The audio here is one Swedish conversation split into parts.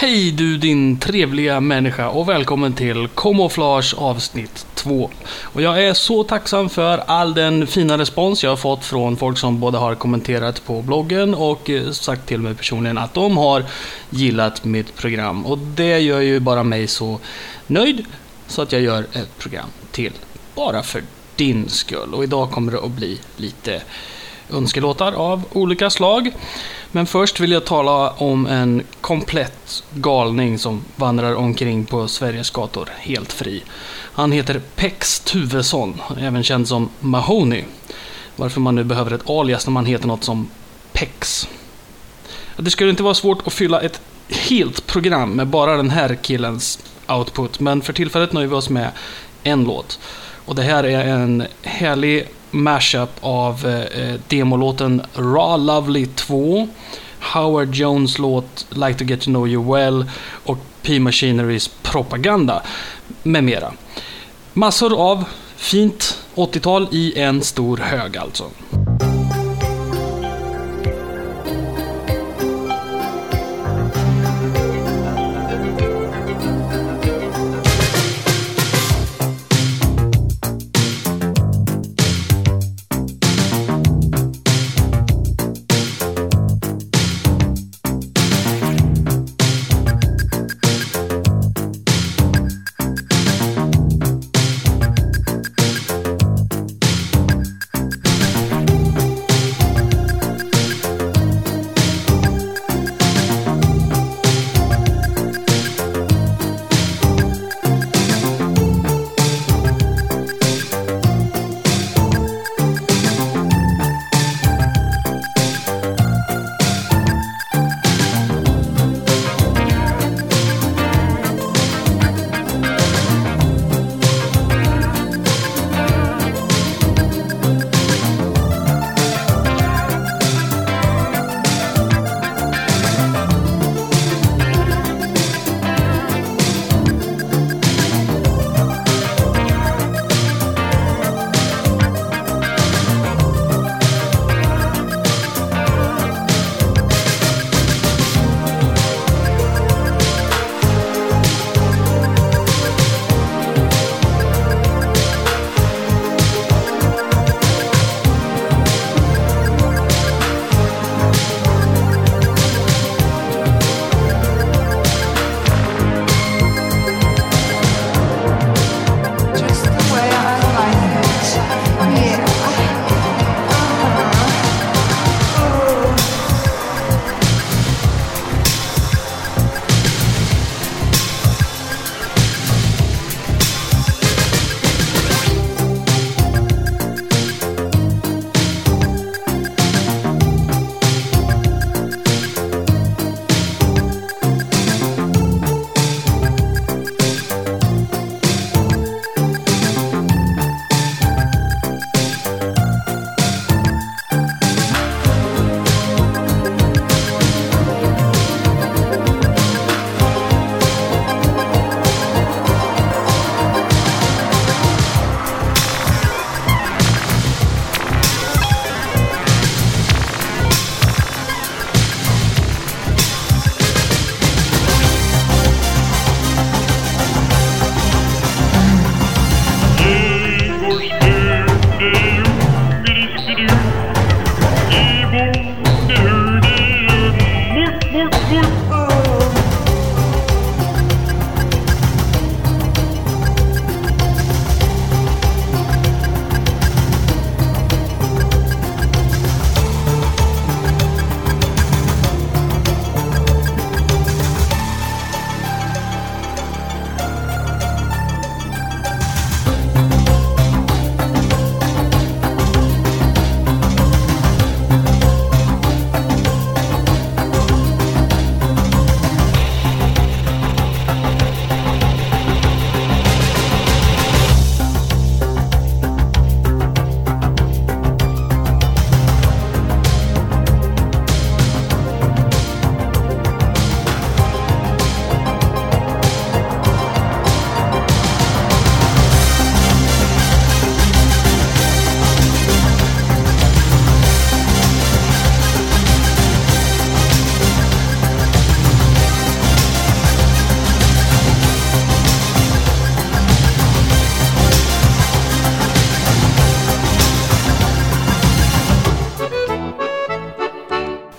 Hej du din trevliga människa och välkommen till Camouflage avsnitt 2. Och jag är så tacksam för all den fina respons jag har fått från folk som både har kommenterat på bloggen och eh, sagt till mig personligen att de har gillat mitt program. Och det gör ju bara mig så nöjd så att jag gör ett program till bara för din skull. Och idag kommer det att bli lite önskelåtar av olika slag. Men först vill jag tala om en komplett galning som vandrar omkring på Sveriges gator helt fri. Han heter Pex Tuvesson, även känd som Mahoney. Varför man nu behöver ett alias när man heter något som Pex. Det skulle inte vara svårt att fylla ett helt program med bara den här killens output, men för tillfället nöjer vi oss med en låt. Och det här är en härlig mashup av eh, eh, demolåten Raw Lovely 2, Howard Jones låt Like to get to know you well och P-Machinerys Propaganda med mera. Massor av fint 80-tal i en stor hög alltså.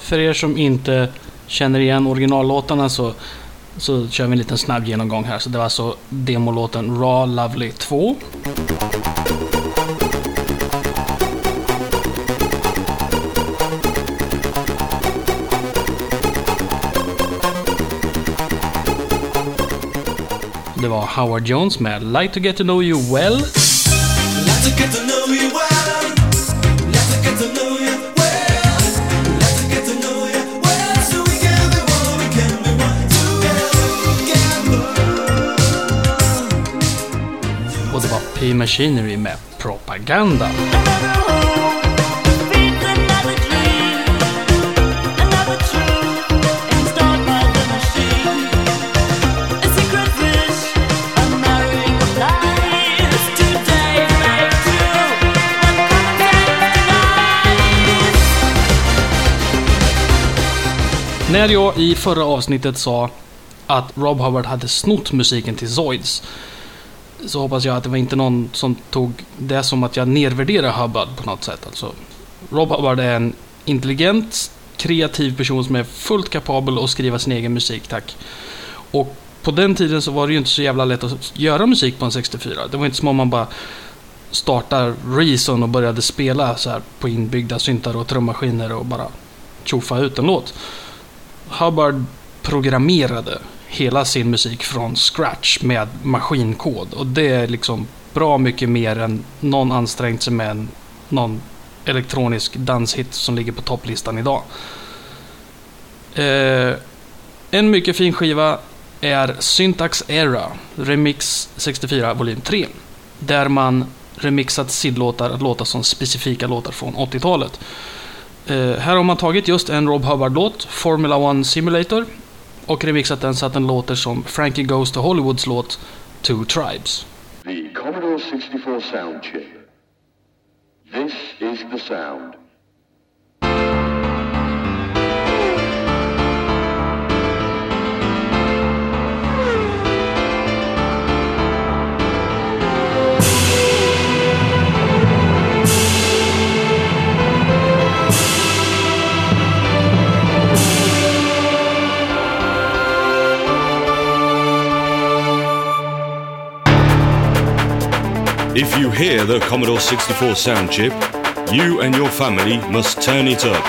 För er som inte känner igen originallåtarna så, så kör vi en liten snabb genomgång här. Så det var alltså demolåten Raw Lovely 2. Det var Howard Jones med Like to get to know you well. Like to get to know you well. Machinery med Propaganda. När jag i förra avsnittet sa att Rob Hubbard hade snott musiken till Zoids så hoppas jag att det var inte någon som tog det som att jag nedvärderar Hubbard på något sätt. Alltså, Rob Hubbard är en intelligent, kreativ person som är fullt kapabel att skriva sin egen musik, tack. Och på den tiden så var det ju inte så jävla lätt att göra musik på en 64. Det var inte som om man bara startar Reason och började spela så här på inbyggda syntar och trummaskiner och bara tjofa ut en låt. Hubbard programmerade hela sin musik från scratch med maskinkod. Och det är liksom bra mycket mer än någon ansträngt sig med någon elektronisk danshit som ligger på topplistan idag. Eh, en mycket fin skiva är Syntax Era Remix 64 volym 3. Där man remixat sidlåtar att låta som specifika låtar från 80-talet. Eh, här har man tagit just en Rob Hubbard-låt, Formula 1 Simulator, och remixat den så att den låter som Frankie Goes to Hollywoods låt Two Tribes. The Commodore 64 soundchip. This is the sound. If you hear the Commodore 64 sound chip, you and your family must turn it up.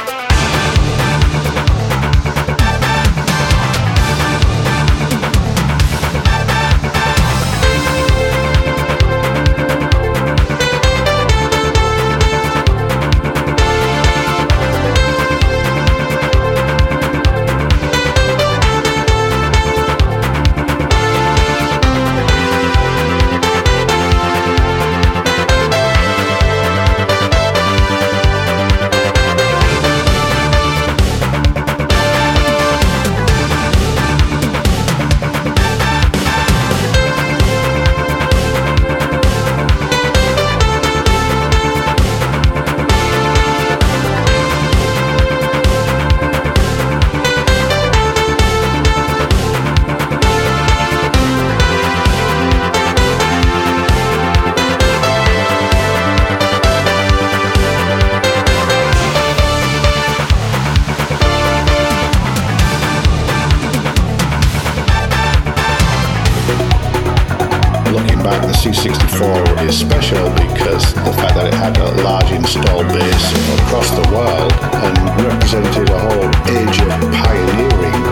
C64 is special because the fact that it had a large install base across the world and represented a whole age of pioneering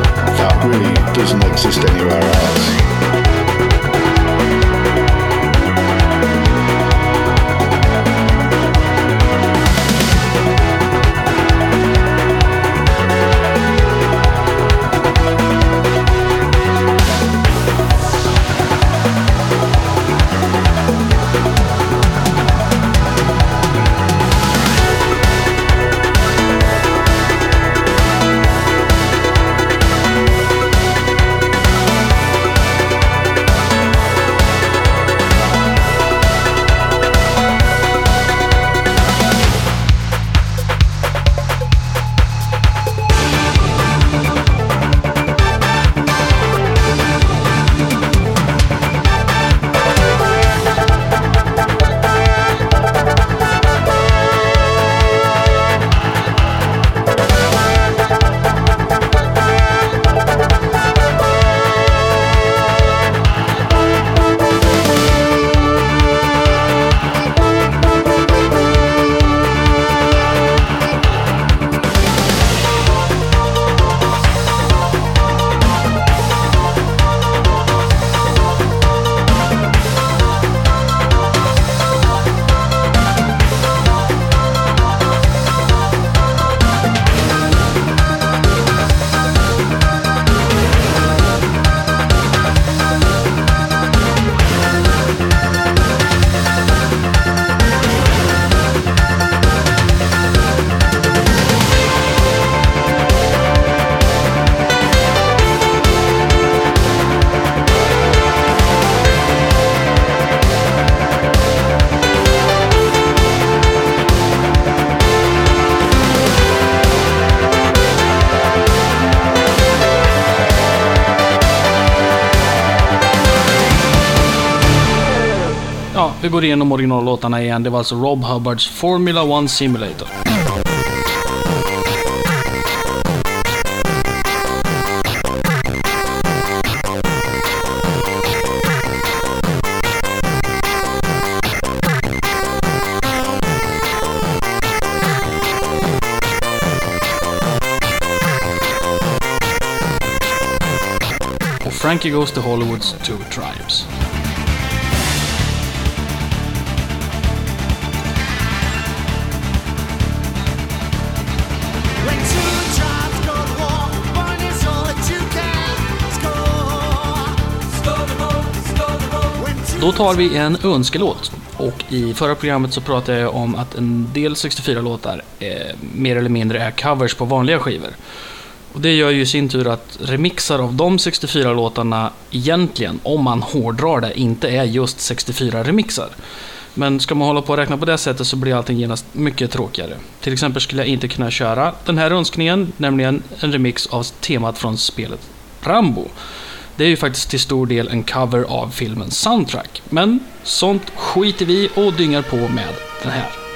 that really doesn't exist anywhere else. Vi går igenom originallåtarna igen. Det var alltså Rob Hubbards Formula One Simulator. Frankie Goes to Hollywoods Two Tribes. Då tar vi en önskelåt. Och i förra programmet så pratade jag om att en del 64-låtar eh, mer eller mindre är covers på vanliga skivor. Och det gör ju i sin tur att remixar av de 64-låtarna egentligen, om man hårdrar det, inte är just 64-remixar. Men ska man hålla på och räkna på det sättet så blir allting genast mycket tråkigare. Till exempel skulle jag inte kunna köra den här önskningen, nämligen en remix av temat från spelet Rambo. Det är ju faktiskt till stor del en cover av filmens soundtrack. Men sånt skiter vi och dyngar på med den här.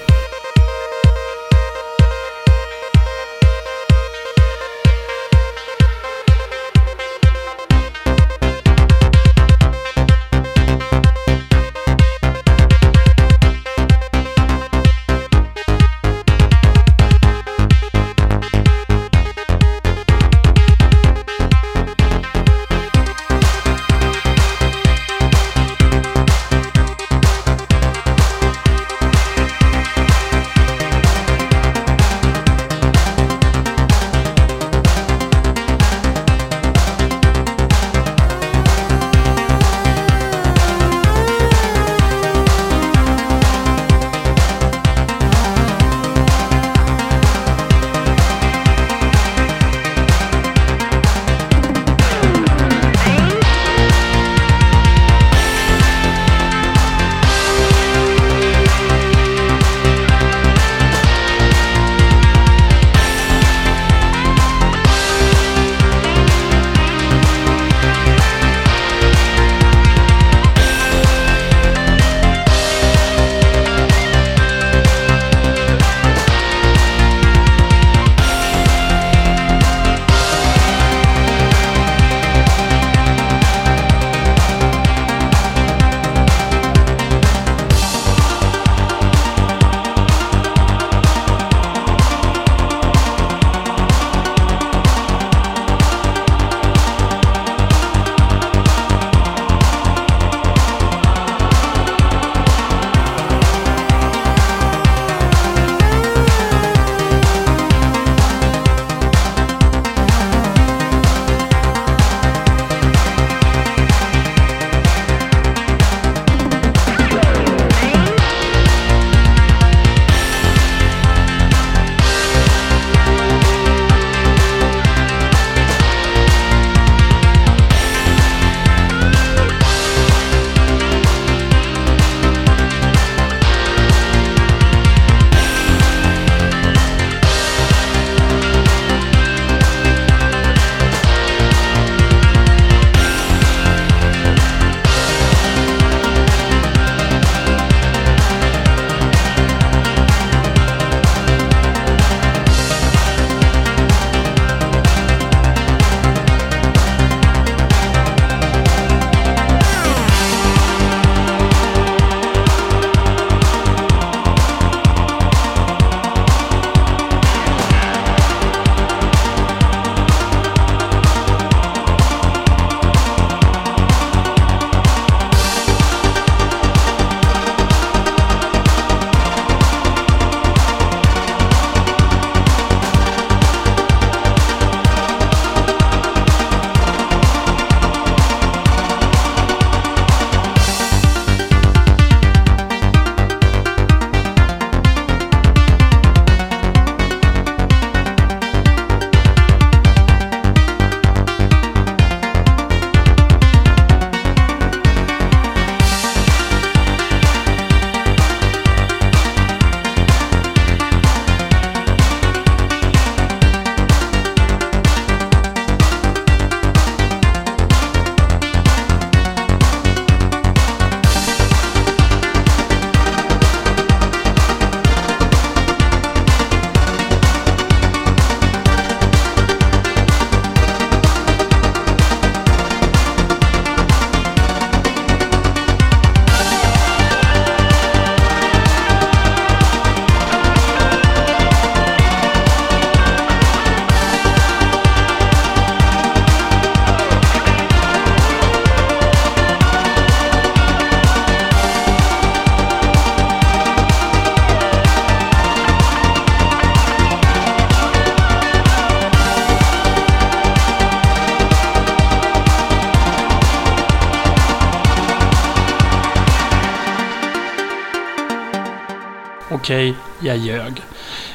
Okej, jag ljög.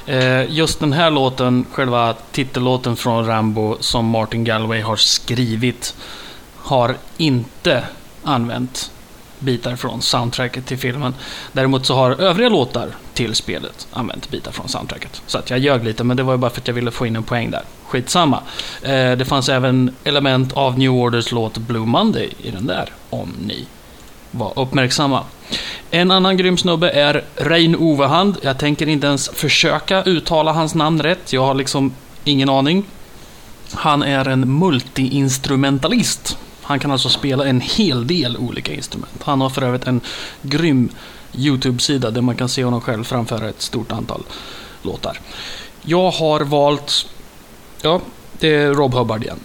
Eh, just den här låten, själva titellåten från Rambo som Martin Galway har skrivit, har inte använt bitar från soundtracket till filmen. Däremot så har övriga låtar till spelet använt bitar från soundtracket. Så att jag ljög lite, men det var ju bara för att jag ville få in en poäng där. Skitsamma. Eh, det fanns även element av New Orders låt Blue Monday i den där, om ni vara uppmärksamma. En annan grym snubbe är Rein Ovehand. Jag tänker inte ens försöka uttala hans namn rätt. Jag har liksom ingen aning. Han är en multiinstrumentalist. Han kan alltså spela en hel del olika instrument. Han har för övrigt en grym YouTube-sida där man kan se honom själv framföra ett stort antal låtar. Jag har valt... Ja, det är Rob Hubbard igen.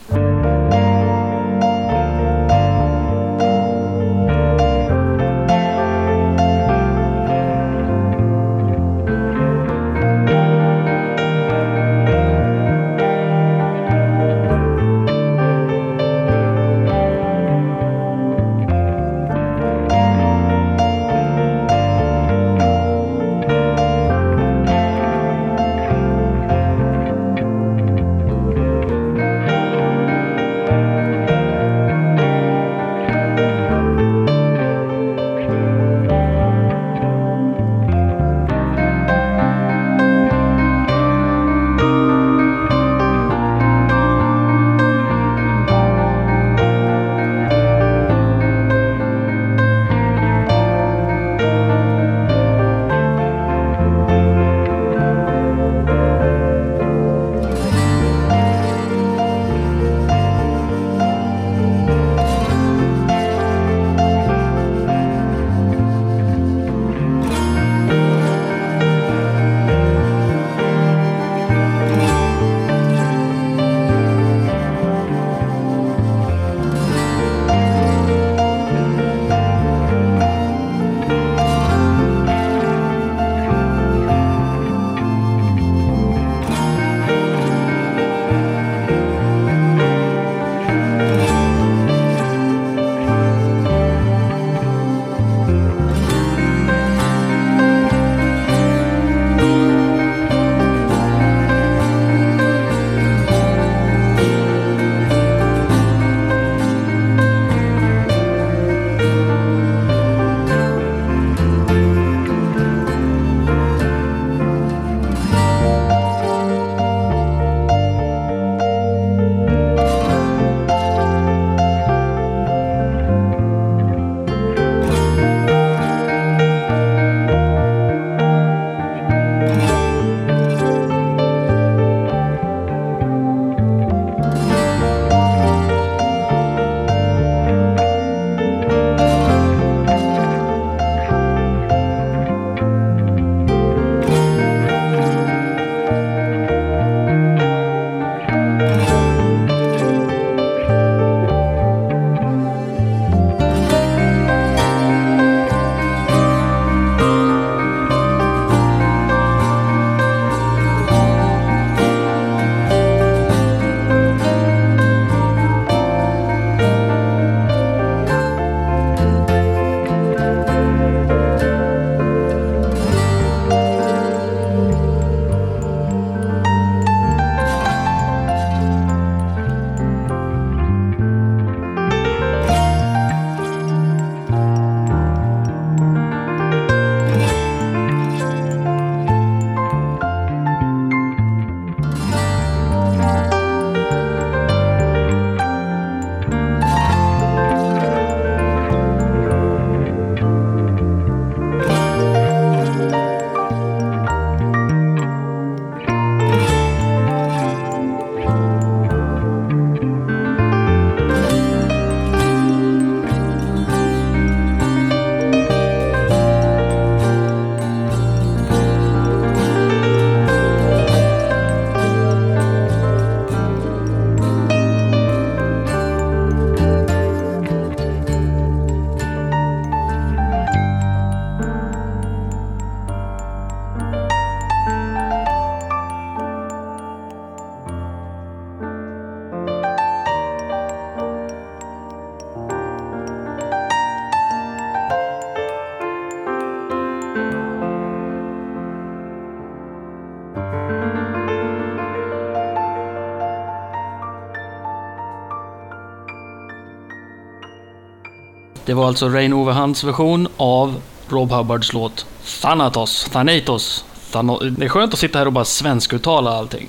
Det var alltså Rain Overhands version av Rob Hubbards låt Thanatos, Thanatos. Thano- det är skönt att sitta här och bara svenskuttala allting.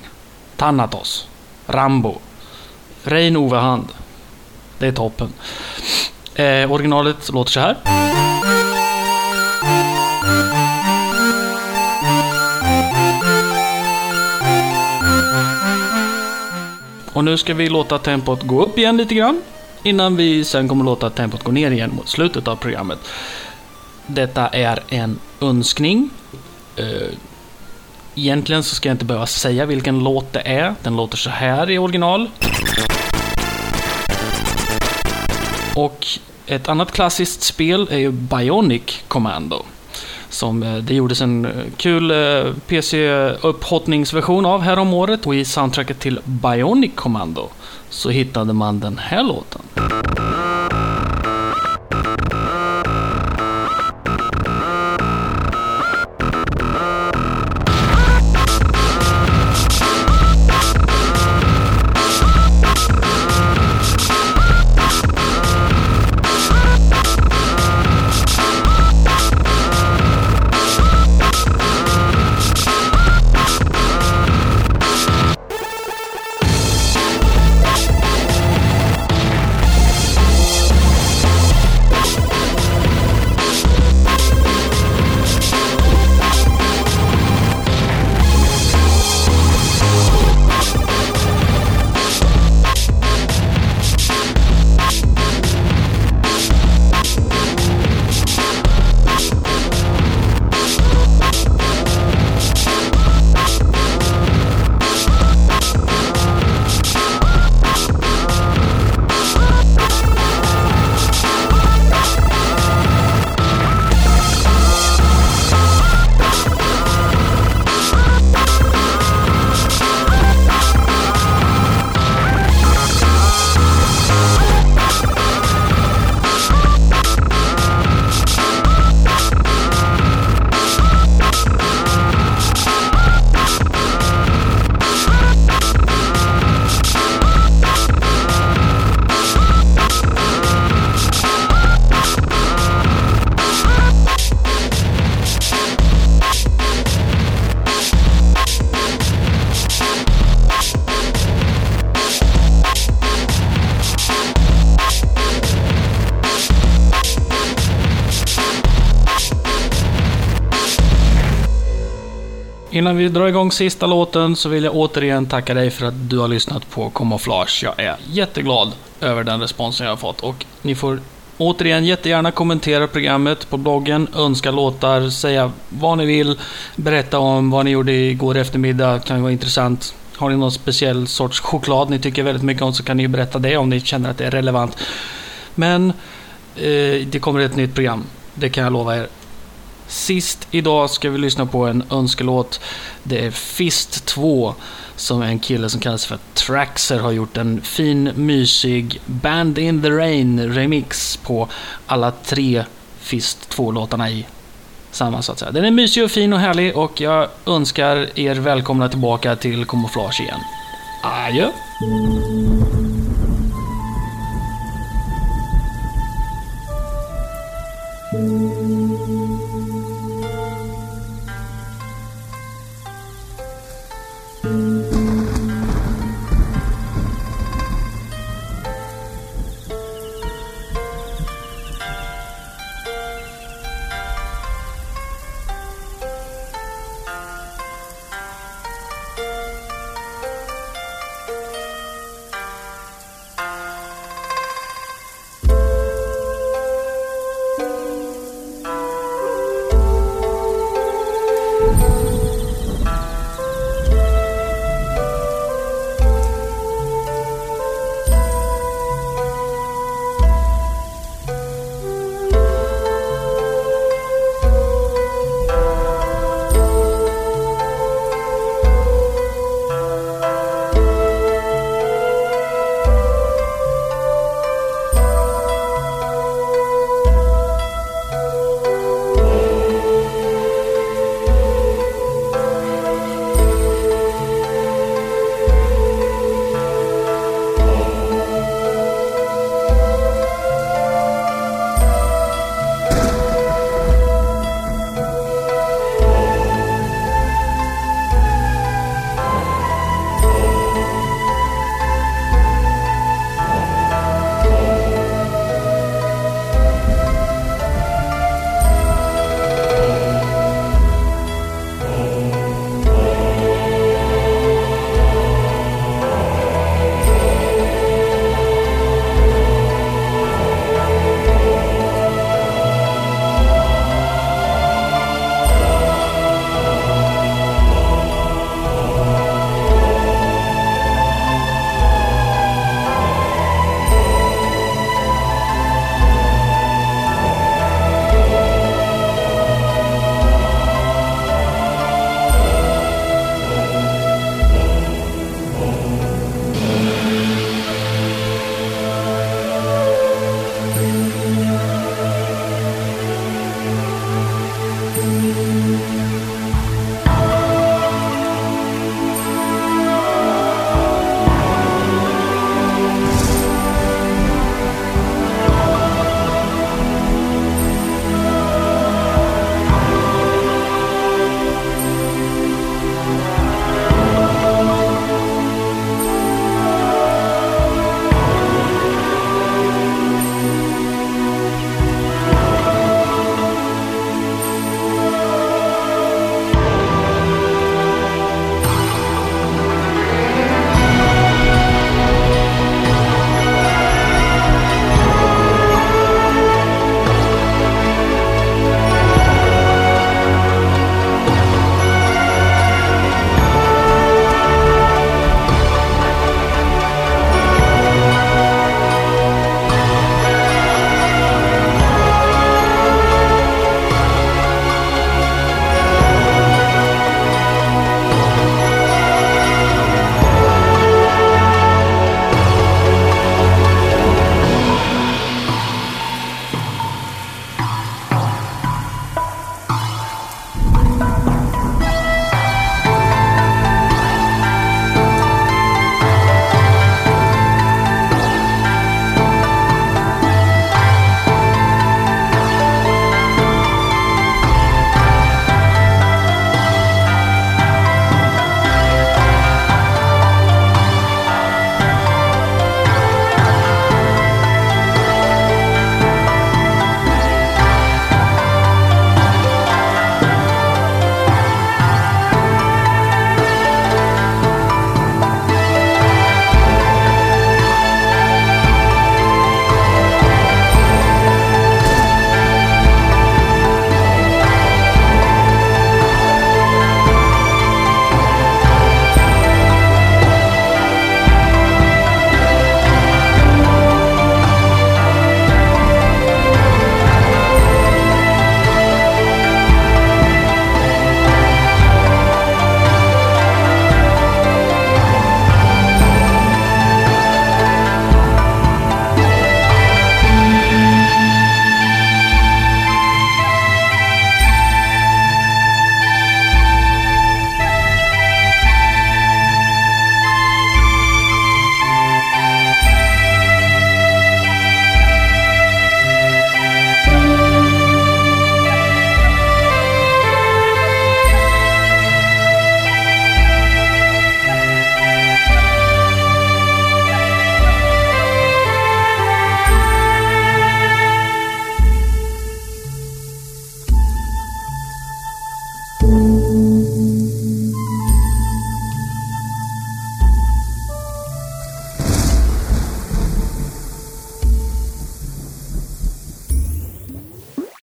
Thanatos, Rambo, Rain Overhand. Det är toppen. Eh, originalet låter så här. Och nu ska vi låta tempot gå upp igen lite grann. Innan vi sen kommer låta tempot gå ner igen mot slutet av programmet. Detta är en önskning. Eh, egentligen så ska jag inte behöva säga vilken låt det är. Den låter så här i original. Och ett annat klassiskt spel är ju Bionic Commando. Som eh, det gjordes en eh, kul PC-upphottningsversion av här om året och i soundtracket till Bionic Commando så hittade man den här låten. Innan vi drar igång sista låten så vill jag återigen tacka dig för att du har lyssnat på Camouflage. Jag är jätteglad över den responsen jag har fått och ni får återigen jättegärna kommentera programmet på bloggen, önska låtar, säga vad ni vill, berätta om vad ni gjorde igår eftermiddag, kan vara intressant. Har ni någon speciell sorts choklad ni tycker väldigt mycket om så kan ni ju berätta det om ni känner att det är relevant. Men eh, det kommer ett nytt program, det kan jag lova er. Sist idag ska vi lyssna på en önskelåt. Det är Fist 2 som är en kille som kallas för Traxer har gjort en fin, mysig Band in the Rain remix på alla tre Fist 2-låtarna i samma så att säga. Den är mysig och fin och härlig och jag önskar er välkomna tillbaka till Camouflage igen. Adjö!